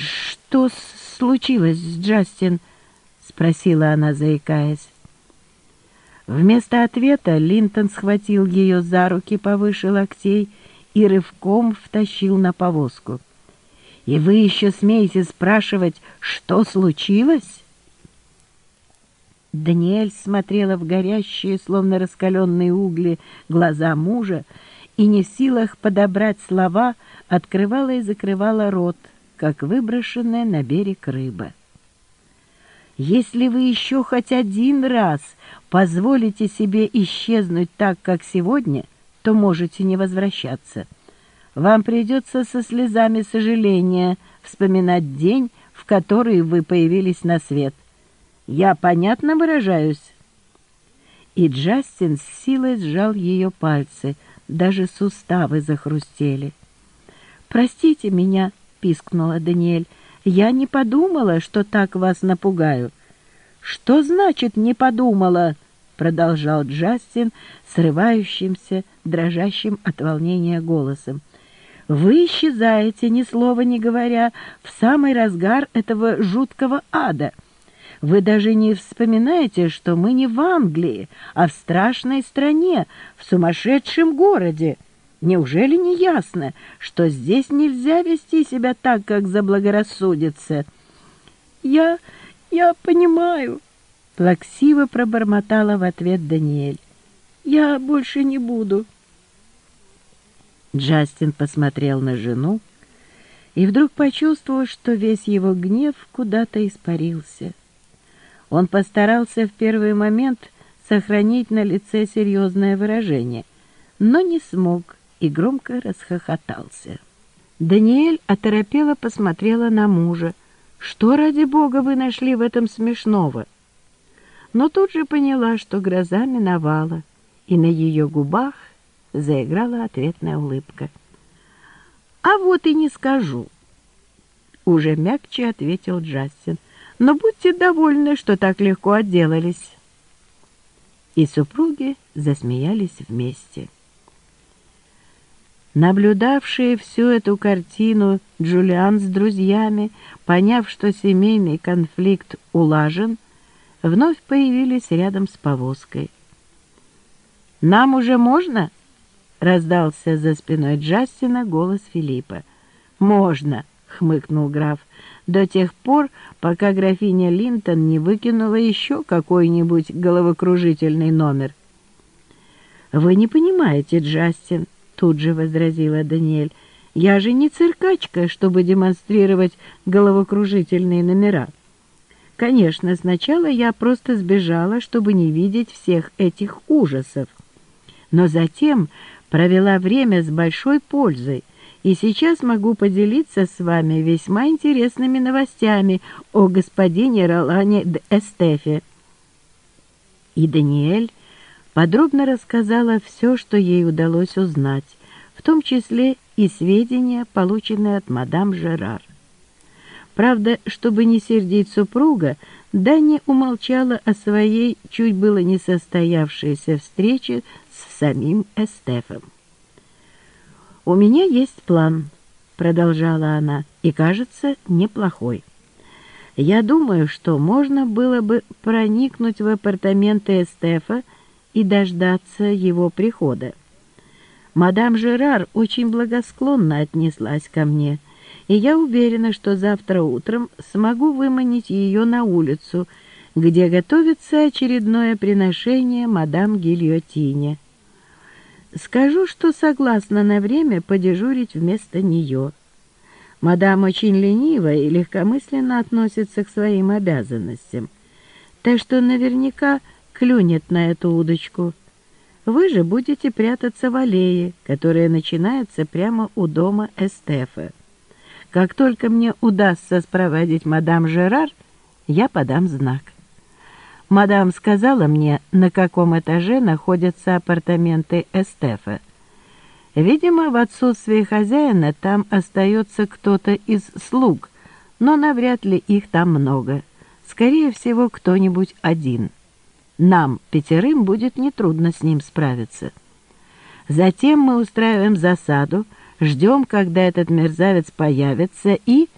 «Что случилось, Джастин?» — спросила она, заикаясь. Вместо ответа Линтон схватил ее за руки повыше локтей и рывком втащил на повозку. «И вы еще смеете спрашивать, что случилось?» Даниэль смотрела в горящие, словно раскаленные угли, глаза мужа и не в силах подобрать слова, открывала и закрывала рот, как выброшенная на берег рыба. «Если вы еще хоть один раз позволите себе исчезнуть так, как сегодня, то можете не возвращаться. Вам придется со слезами сожаления вспоминать день, в который вы появились на свет. Я понятно выражаюсь?» И Джастин с силой сжал ее пальцы, даже суставы захрустели. «Простите меня», — пискнула Даниэль, — «я не подумала, что так вас напугаю». «Что значит «не подумала»?» — продолжал Джастин срывающимся, дрожащим от волнения голосом. «Вы исчезаете, ни слова не говоря, в самый разгар этого жуткого ада. Вы даже не вспоминаете, что мы не в Англии, а в страшной стране, в сумасшедшем городе. Неужели не ясно, что здесь нельзя вести себя так, как заблагорассудится?» «Я... я понимаю», — плаксиво пробормотала в ответ Даниэль. «Я больше не буду». Джастин посмотрел на жену и вдруг почувствовал, что весь его гнев куда-то испарился. Он постарался в первый момент сохранить на лице серьезное выражение, но не смог и громко расхохотался. Даниэль оторопела посмотрела на мужа. «Что, ради бога, вы нашли в этом смешного?» Но тут же поняла, что гроза миновала, и на ее губах заиграла ответная улыбка. «А вот и не скажу», — уже мягче ответил Джастин но будьте довольны, что так легко отделались». И супруги засмеялись вместе. Наблюдавшие всю эту картину Джулиан с друзьями, поняв, что семейный конфликт улажен, вновь появились рядом с повозкой. «Нам уже можно?» — раздался за спиной Джастина голос Филиппа. «Можно!» — хмыкнул граф до тех пор, пока графиня Линтон не выкинула еще какой-нибудь головокружительный номер. «Вы не понимаете, Джастин», — тут же возразила Даниэль, «я же не циркачка, чтобы демонстрировать головокружительные номера. Конечно, сначала я просто сбежала, чтобы не видеть всех этих ужасов, но затем провела время с большой пользой, и сейчас могу поделиться с вами весьма интересными новостями о господине Ролане де Эстефе». И Даниэль подробно рассказала все, что ей удалось узнать, в том числе и сведения, полученные от мадам Жерар. Правда, чтобы не сердить супруга, Дани умолчала о своей чуть было не состоявшейся встрече с самим Эстефом. «У меня есть план», — продолжала она, — «и, кажется, неплохой. Я думаю, что можно было бы проникнуть в апартаменты Эстефа и дождаться его прихода. Мадам Жерар очень благосклонно отнеслась ко мне, и я уверена, что завтра утром смогу выманить ее на улицу, где готовится очередное приношение мадам Гильотине. Скажу, что согласна на время подежурить вместо нее. Мадам очень ленива и легкомысленно относится к своим обязанностям, так что наверняка клюнет на эту удочку. Вы же будете прятаться в аллее, которая начинается прямо у дома Эстефа. Как только мне удастся спроводить мадам Жерар, я подам знак. Мадам сказала мне, на каком этаже находятся апартаменты Эстефа. Видимо, в отсутствие хозяина там остается кто-то из слуг, но навряд ли их там много. Скорее всего, кто-нибудь один. Нам, пятерым, будет нетрудно с ним справиться. Затем мы устраиваем засаду, ждем, когда этот мерзавец появится, и